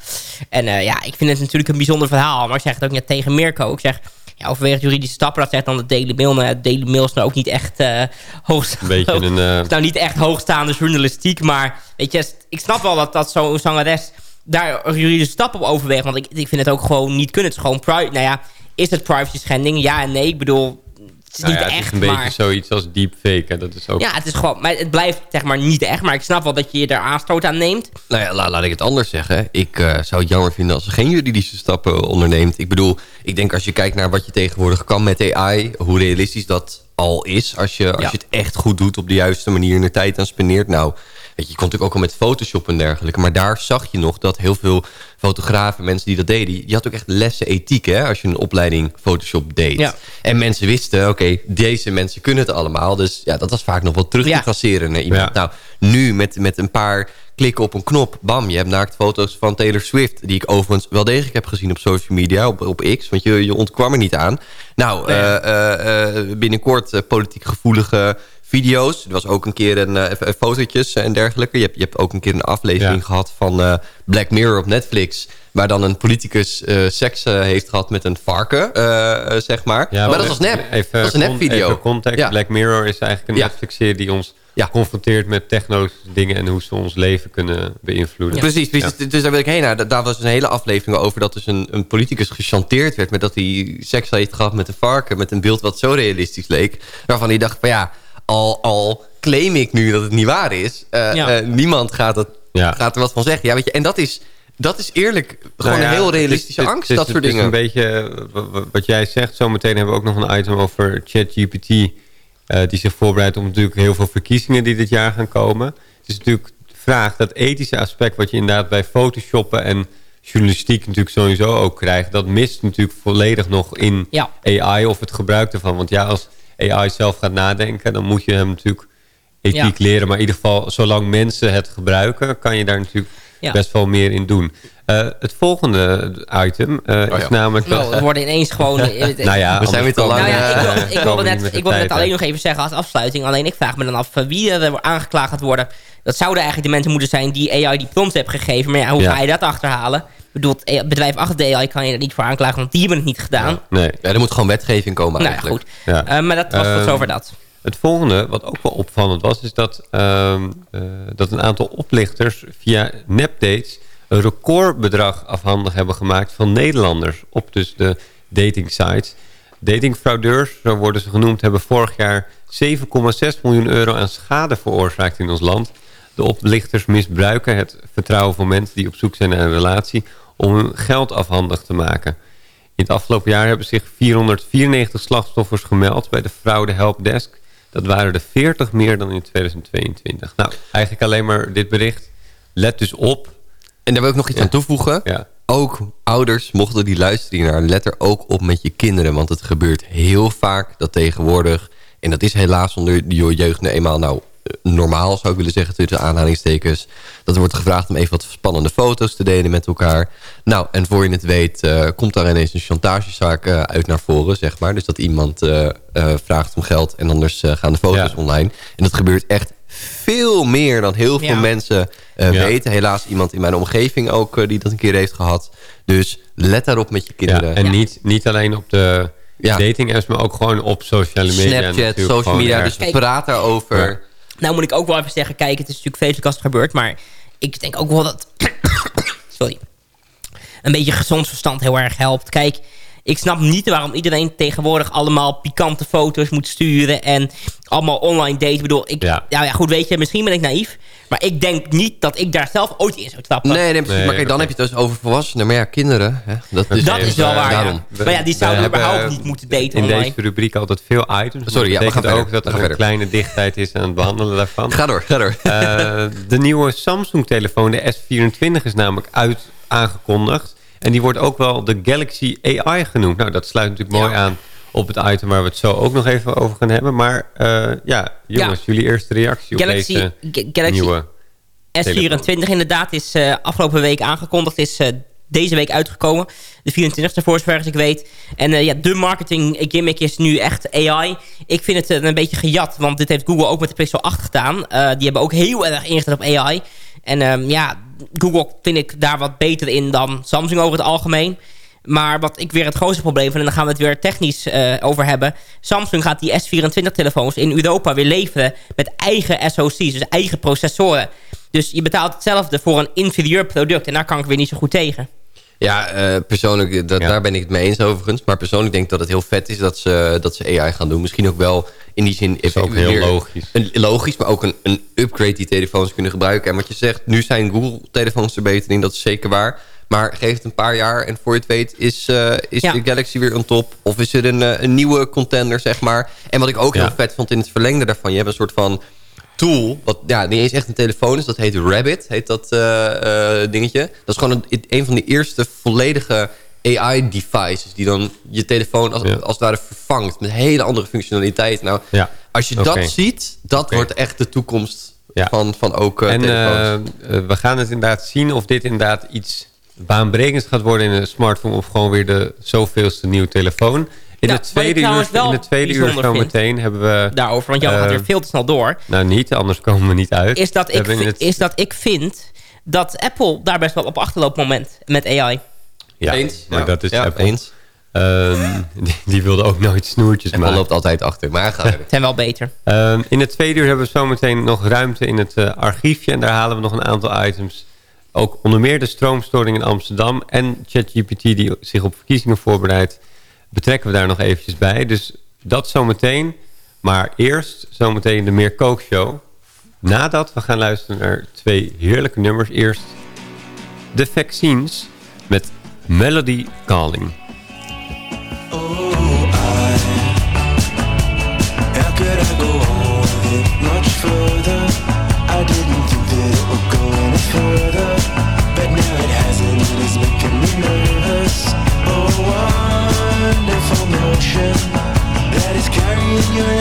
En eh, ja, ik vind het natuurlijk een bijzonder verhaal. Maar ik zeg het ook net tegen Mirko. Ik zeg, ja, overwege juridische stappen. Dat zegt dan de Daily Mail. Nou, de Daily Mail is nou ook niet echt uh, hoogst... Een beetje een... eh, *laughs* nou niet echt hoogstaande journalistiek. Maar weet je, ik snap wel dat, dat zo'n zangeres daar juridische stappen op overweegt. Want ik, ik vind het ook gewoon niet kunnen. Het is gewoon... pri- Nou ja, is het privacy schending? Ja en nee. Ik bedoel, het is nou niet ja, het echt, is een maar... beetje zoiets als deepfake. Hè? Dat is ook... Ja, het is gewoon, maar het blijft zeg maar niet echt. Maar ik snap wel dat je er aanstoot aan neemt. Nou ja, la- laat ik het anders zeggen. Ik eh, zou het jammer vinden als ze geen juridische stappen onderneemt. Ik bedoel, ik denk als je kijkt naar wat je tegenwoordig kan met AI... hoe realistisch dat al is. Als je, als Ja. je het echt goed doet op de juiste manier en er tijd aan spendeert. Nou, weet je, je kon natuurlijk ook al met Photoshop en dergelijke. Maar daar zag je nog dat heel veel fotografen, mensen die dat deden... die had ook echt lessen ethiek, hè, als je een opleiding Photoshop deed. Ja. En mensen wisten, oké, deze mensen kunnen het allemaal. Dus ja, dat was vaak nog wel terug te Ja. traceren naar iemand. Ja. Nou, nu met, met een paar klikken op een knop, bam, je hebt naaktfoto's van Taylor Swift... die ik overigens wel degelijk heb gezien op social media, op, op X... want je, je ontkwam er niet aan. Nou, Nee. eh, eh, eh, binnenkort politiek gevoelige video's. Er was ook een keer een, eh, even- fotootjes en dergelijke. Je hebt, je hebt ook een keer een aflevering Ja. gehad van eh, Black Mirror op Netflix... waar dan een politicus eh, seks eh, heeft gehad met een varken, eh, eh, zeg maar. Ja, maar dat was nep. Even, dat was een con- nepvideo. Even context. Ja. Black Mirror is eigenlijk een. Netflix-serie die ons Ja. confronteert met technologische dingen... en hoe ze ons leven kunnen beïnvloeden. Precies, precies. Ja. Dus daar wil ik heen. Nou, da- daar was een hele aflevering over dat dus een, een politicus gechanteerd werd... met dat hij seks heeft gehad met een varken... met een beeld wat zo realistisch leek. Waarvan hij dacht van ja, al, al claim ik nu dat het niet waar is... eh, Ja. eh, niemand gaat, het, Ja. gaat er wat van zeggen. Ja, weet je, en dat is, dat is eerlijk gewoon Nou ja, een heel het is- realistische het- angst, het is- dat soort het is dingen. een beetje wat jij zegt. Zometeen hebben we ook nog een item over ChatGPT... eh, die zich voorbereidt op natuurlijk heel veel verkiezingen die dit jaar gaan komen. Het is natuurlijk de vraag, dat ethische aspect... wat je inderdaad bij photoshoppen en journalistiek natuurlijk sowieso ook krijgt... dat mist natuurlijk volledig nog in Ja. AI of het gebruik ervan. Want ja, als AI zelf gaat nadenken... dan moet je hem natuurlijk ethiek Ja. leren. Maar in ieder geval, zolang mensen het gebruiken... kan je daar natuurlijk Ja. best wel meer in doen. Eh, het volgende item eh, Oh ja. is namelijk... Nou, we worden ineens gewoon... *laughs* nou ja, We zijn weer te lang, Nou ja, ik eh, ik niet net, ik net tijd alleen nog even zeggen als afsluiting. Alleen ik vraag me dan af eh, wie er aangeklaagd gaat worden. Dat zouden eigenlijk de mensen moeten zijn die AI die prompt hebben gegeven. Maar ja, hoe Ja. ga je dat achterhalen? Ik bedoel, het eh, bedrijf achter de AI kan je er niet voor aanklagen, want die hebben het niet gedaan. Nee. Ja, er moet gewoon wetgeving komen nou eigenlijk. goed. Ja. Eh, maar dat was tot Ehm, zover dat. Het volgende, wat ook wel opvallend was... is dat, ehm, eh, dat een aantal oplichters via nepdates... een recordbedrag afhandig hebben gemaakt van Nederlanders... op dus de dating sites. Datingfraudeurs, zo worden ze genoemd... hebben vorig jaar 7,6 miljoen euro aan schade veroorzaakt in ons land. De oplichters misbruiken het vertrouwen van mensen... die op zoek zijn naar een relatie... om hun geld afhandig te maken... In het afgelopen jaar hebben zich 494 slachtoffers gemeld bij de Fraude Helpdesk. Dat waren er 40 meer dan in 2022. Nou, eigenlijk alleen maar dit bericht. Let dus op. En daar wil ik nog iets Ja. aan toevoegen. Ja. Ook ouders, mochten die luisteren naar, let er ook op met je kinderen. Want het gebeurt heel vaak dat tegenwoordig... en dat is helaas onder de jeugd nu eenmaal nou, normaal, zou ik willen zeggen... tussen aanhalingstekens. Dat er wordt gevraagd om even wat spannende foto's te delen met elkaar. Nou, en voor je het weet eh, komt daar ineens een chantagezaak eh, uit naar voren, zeg maar. Dus dat iemand eh, eh, vraagt om geld en anders eh, gaan de foto's Ja. online. En dat gebeurt echt veel meer dan heel veel Ja. mensen eh, Ja. weten. Helaas iemand in mijn omgeving ook eh, die dat een keer heeft gehad. Dus let daarop met je Ja, kinderen. en niet, niet alleen op de Ja. dating apps, maar ook gewoon op sociale media. Snapchat, social media. Dus praat daarover. Nou moet ik ook wel even zeggen, kijk, het is natuurlijk vreselijk als het gebeurt. Maar ik denk ook wel dat... *coughs* Sorry. Een beetje gezond verstand heel erg helpt. Kijk, ik snap niet waarom iedereen tegenwoordig allemaal pikante foto's moet sturen. En allemaal online daten. Ik bedoel, ik, Ja. ja. Ja, goed, weet je, misschien ben ik naïef. Maar ik denk niet dat ik daar zelf ooit in zou stappen. Nee, nee, precies. Nee, maar kijk, dan heb je het dus over volwassenen. Maar ja, kinderen. Hè, dat is, Dat is wel waar, ja. daarom. Maar ja, die zouden überhaupt niet moeten daten In online. deze rubriek altijd veel items. Sorry, ja, we gaan ook verder. dat er een verder. kleine dichtheid is aan het behandelen daarvan. Ga door, ga door. Eh, de nieuwe Samsung-telefoon, de S24, is namelijk uit aangekondigd. En die wordt ook wel de Galaxy AI genoemd. Nou, dat sluit natuurlijk mooi Ja. aan op het item waar we het zo ook nog even over gaan hebben. Maar eh, ja, jongens, jullie eerste reactie op deze Ga- Galaxy nieuwe S24 inderdaad is eh, afgelopen week aangekondigd. Is eh, deze week uitgekomen. De 24e voor zover als ik weet. En ja, de marketing gimmick is nu echt AI. Ik vind het een beetje gejat. Want dit heeft Google ook met de Pixel 8 gedaan. Die hebben ook heel erg ingezet op AI. En ehm, ja, Google vind ik daar wat beter in dan Samsung over het algemeen. Maar wat ik weer het grootste probleem vind... en dan gaan we het weer technisch eh, over hebben... Samsung gaat die S24-telefoons in Europa weer leveren... met eigen SoC's, dus eigen processoren. Dus je betaalt hetzelfde voor een inferieur product... en daar kan ik weer niet zo goed tegen. Ja, eh, persoonlijk, eh, daar ben ik het mee eens overigens. Maar persoonlijk denk ik dat het heel vet is dat ze, dat ze AI gaan doen. Misschien ook wel in die zin... is ook heel logisch. Een, logisch, maar ook een, een upgrade die telefoons kunnen gebruiken. En wat je zegt, nu zijn Google-telefoons er beter in. Dat is zeker waar. Maar geef het een paar jaar en voor je het weet is, eh, is de Galaxy weer on top. Of is er een, eh, een nieuwe contender, zeg maar. En wat ik ook heel vet vond in het verlengde daarvan. Je hebt een soort van tool, wat ja, niet eens echt een telefoon is. Dat heet Rabbit, heet dat eh, eh, dingetje. Dat is gewoon een, een van de eerste volledige AI-devices... die dan je telefoon als, als het ware vervangt... met hele andere functionaliteit. Nou, Ja. als je dat ziet, dat wordt echt de toekomst van, van ook eh, en telefoons. we gaan het inderdaad zien of dit inderdaad iets baanbrekends gaat worden in een smartphone... of gewoon weer de zoveelste nieuwe telefoon. In Ja, ik tweede uur, in de tweede uur zo meteen hebben we... Daarover, want Jan gaat eh, weer veel te snel door. Nou niet, anders komen we niet uit. Is dat, ik, het- is dat ik vind dat Apple daar best wel op achterloopt moment met AI. Ja, Eens. maar Ja. dat is Ja, Apple. eens. Ehm, *laughs* die, die wilde ook nooit snoertjes Apple maken. loopt altijd achter, maar ga *laughs* zijn wel beter. Ehm, in het tweede uur hebben we zometeen nog ruimte in het eh, archiefje. En daar halen we nog een aantal items. Ook onder meer de stroomstoring in Amsterdam. En ChatGPT die zich op verkiezingen voorbereidt. Betrekken we daar nog eventjes bij. Dus dat zometeen. Maar eerst zometeen de Meer Kookshow. Nadat we gaan luisteren naar twee heerlijke nummers. Eerst de Vaccines met Melody Calling. How could I go on? But now it hasn't, it is making me nervous. Oh, wonderful that is carrying your.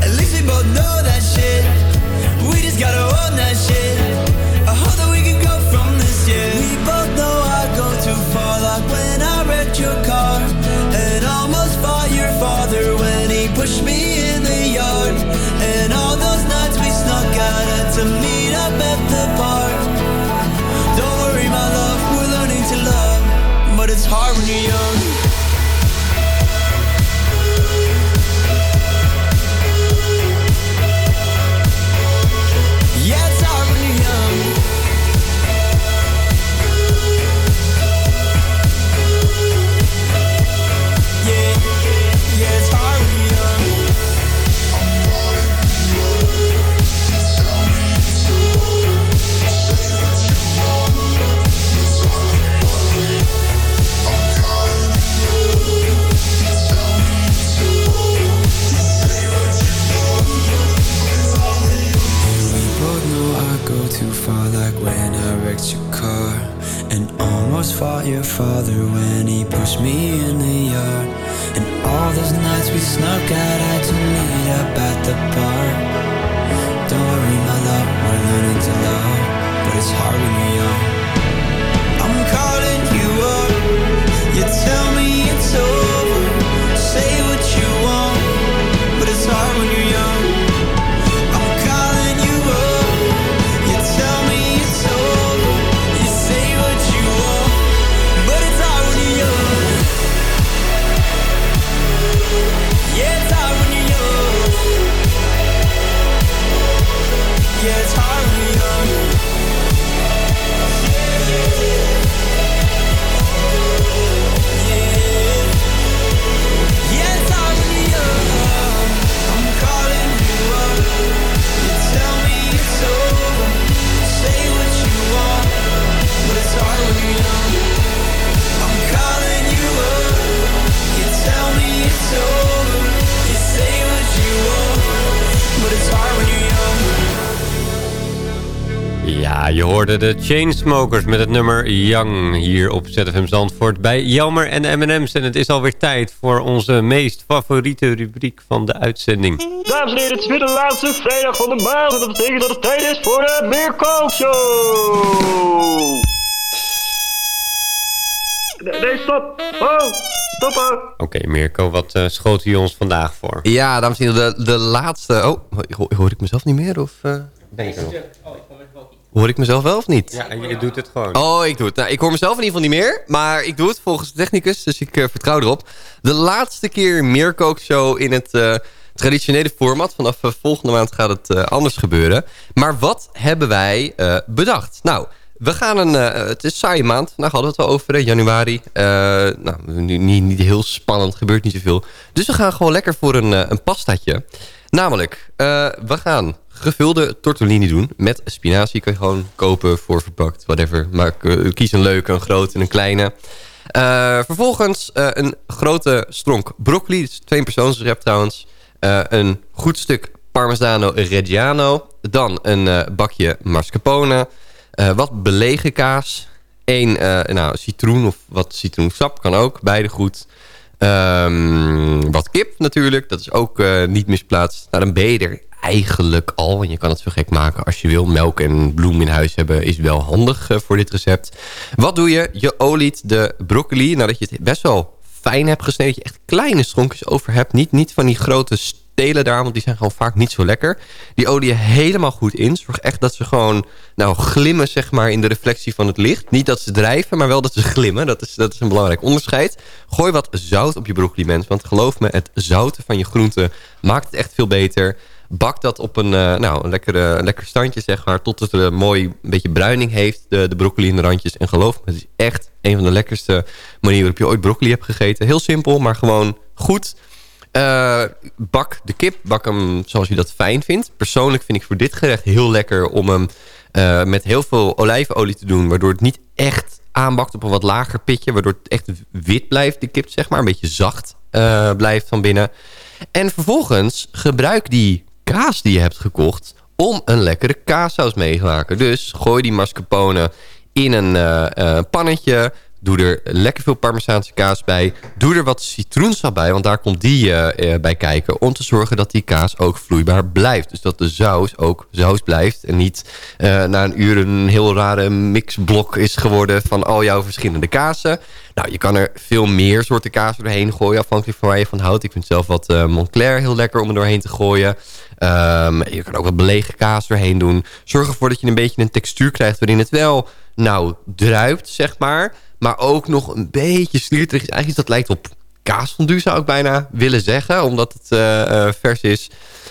At least we both know that shit. We just gotta own that shit. Almost fought your father when he pushed me in the yard. And all those nights we snuck out, had to meet up at the bar. Don't worry, my love, we're learning to love. But it's hard when you're young. Hoorde de Chainsmokers met het nummer Young hier op ZFM Zandvoort bij Jammer en de M&M's. En het is alweer tijd voor onze meest favoriete rubriek van de uitzending. Dames en heren, het is weer de laatste vrijdag van de maand. En dat betekent dat het tijd is voor de Meerkookshow. Nee, nee, stop. Oh, stoppen. Oké, Mirko, wat eh, schoot hij ons vandaag voor? Ja, dames en heren, de, de laatste... Oh, ho- hoor ik mezelf niet meer? Of, eh, Ben je er nog? Hoor ik mezelf wel of niet? Ja, je doet het gewoon. Oh, ik doe het. Nou, ik hoor mezelf in ieder geval niet meer. Maar ik doe het volgens de technicus, dus ik eh, vertrouw erop. De laatste keer Meerkookshow in het eh, traditionele format. Vanaf eh, volgende maand gaat het anders gebeuren. Maar wat hebben wij bedacht? Nou, we gaan een... het is een saaie maand. Nou, hadden we het al over, hè, januari. Nou, nu, niet, niet heel spannend, gebeurt niet zoveel. Dus we gaan gewoon lekker voor een, een pastaatje. Namelijk, we gaan gevulde tortellini doen. Met spinazie kan je gewoon kopen voor verpakt, whatever. Maar eh, kies een leuke, een grote en een kleine. Eh, vervolgens eh, een grote stronk broccoli. Is twee persoonsrep trouwens. Eh, een goed stuk Parmesano Reggiano. Dan een bakje mascarpone. Wat belegen kaas. Eén nou, citroen of wat citroensap kan ook. Beide goed. Ehm, wat kip natuurlijk. Dat is ook niet misplaatst. Nou, dan ben eigenlijk al. Want je kan het zo gek maken als je wil. Melk en bloem in huis hebben is wel handig eh, voor dit recept. Wat doe je? Je oliet de broccoli nadat je het best wel fijn hebt gesneden. Dat je echt kleine stronkjes over hebt. Niet, niet van die grote stelen daar, want die zijn gewoon vaak niet zo lekker. Die olie helemaal goed in. Zorg echt dat ze gewoon nou, glimmen zeg maar, in de reflectie van het licht. Niet dat ze drijven, maar wel dat ze glimmen. Dat is, dat is een belangrijk onderscheid. Gooi wat zout op je broccoli, mensen. Want geloof me, het zouten van je groente maakt het echt veel beter. Bak dat op een, eh, nou, een lekkere, lekker standje, zeg maar. Tot het een mooi een beetje bruining heeft, de, de broccoli in de randjes. En geloof me, het is echt een van de lekkerste manieren waarop je ooit broccoli hebt gegeten. Heel simpel, maar gewoon goed. Eh, bak de kip, bak hem zoals je dat fijn vindt. Persoonlijk vind ik voor dit gerecht heel lekker om hem eh, met heel veel olijfolie te doen. Waardoor het niet echt aanbakt op een wat lager pitje. Waardoor het echt wit blijft, de kip zeg maar. Een beetje zacht blijft van binnen. En vervolgens gebruik die kaas die je hebt gekocht... om een lekkere kaassaus mee te maken. Dus gooi die mascarpone in een eh, eh, pannetje... Doe er lekker veel parmezaanse kaas bij. Doe er wat citroensap bij, want daar komt die eh, bij kijken. Om te zorgen dat die kaas ook vloeibaar blijft. Dus dat de saus ook saus blijft. En niet eh, na een uur een heel rare mixblok is geworden van al jouw verschillende kazen. Nou, je kan er veel meer soorten kaas doorheen gooien. Afhankelijk van waar je van houdt. Ik vind zelf wat uh, Montclair heel lekker om er doorheen te gooien. Um, je kan ook wat belegen kaas doorheen doen. Zorg ervoor dat je een beetje een textuur krijgt waarin het wel nou druipt, zeg maar. Maar ook nog een beetje slierterig is. Eigenlijk dat lijkt op kaasfondue zou ik bijna willen zeggen. Omdat het uh, uh, vers is.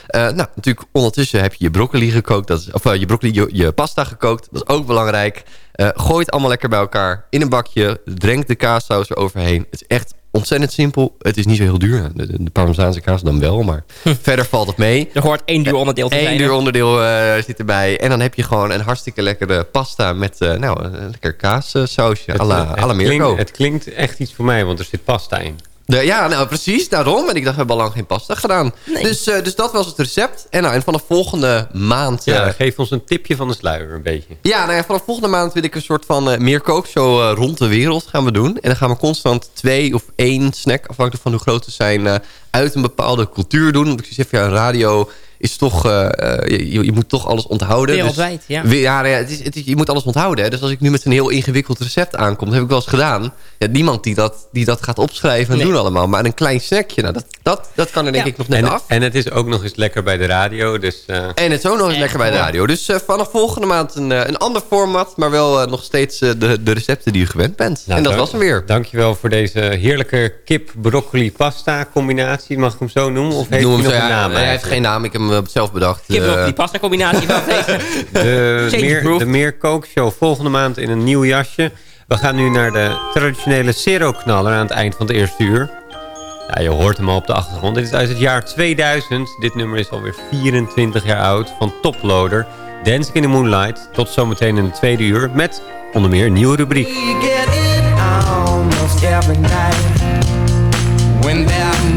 Uh, nou, natuurlijk ondertussen heb je je broccoli gekookt. Dat of je broccoli, je, je, pasta gekookt. Dat is ook belangrijk. gooi het allemaal lekker bij elkaar in een bakje. Drenk de kaassaus eroverheen. Het is echt ontzettend simpel. Het is niet zo heel duur. De, de Parmezaanse kaas dan wel, maar *laughs* verder valt het mee. Er hoort één duur onderdeel te Eén zijn. duur onderdeel uh, zit erbij. En dan heb je gewoon een hartstikke lekkere pasta met uh, nou, een lekker kaassausje. à la, à la het, klinkt, het klinkt echt iets voor mij, want er zit pasta in. De, ja, nou precies, daarom. En ik dacht, we hebben al lang geen pasta gedaan. Nee. Dus, uh, dus dat was het recept. En, nou, en vanaf volgende maand... Ja, uh, geef ons een tipje van de sluier een beetje. Ja, nou ja, vanaf volgende maand wil ik een soort van uh, meer kookshow rond de wereld gaan we doen. En dan gaan we constant twee of één snack, afhankelijk van hoe groot ze zijn... uit een bepaalde cultuur doen. Want ik zeg, ja, radio is toch... Uh, je, je, moet toch alles onthouden. Wereldwijd, dus, ja. ja, ja het is, het is, je moet alles onthouden. Hè. Dus als ik nu met een heel ingewikkeld recept aankom... dat heb ik wel eens gedaan. Ja, niemand die dat, die dat gaat opschrijven en nee. doen allemaal. Maar een klein snackje, nou, dat, dat, dat kan er denk ja. ik nog net en, af. En het is ook nog eens lekker bij de radio. Dus, uh... En het is ook nog eens lekker bij de radio. Dus uh, vanaf volgende maand een, een ander format... maar wel nog steeds de, de recepten die u gewend bent. Nou, en dat was hem weer. Dankjewel voor deze heerlijke kip-broccoli-pasta combinatie. Mag ik hem zo noemen? Of heeft Noem hij nog zo, een ja, naam? Hij heeft geen naam, ik heb hem zelf bedacht. Ik heb ook die pasta combinatie wel *laughs* de, meer, de Meer Kookshow volgende maand in een nieuw jasje. We gaan nu naar de traditionele Zero-knaller aan het eind van het eerste uur. Ja, je hoort hem al op de achtergrond. Dit is uit het jaar 2000. Dit nummer is alweer 24 jaar oud van Toploader. Dancing in the Moonlight. Tot zometeen in het tweede uur met onder meer een nieuwe rubriek. When that moon is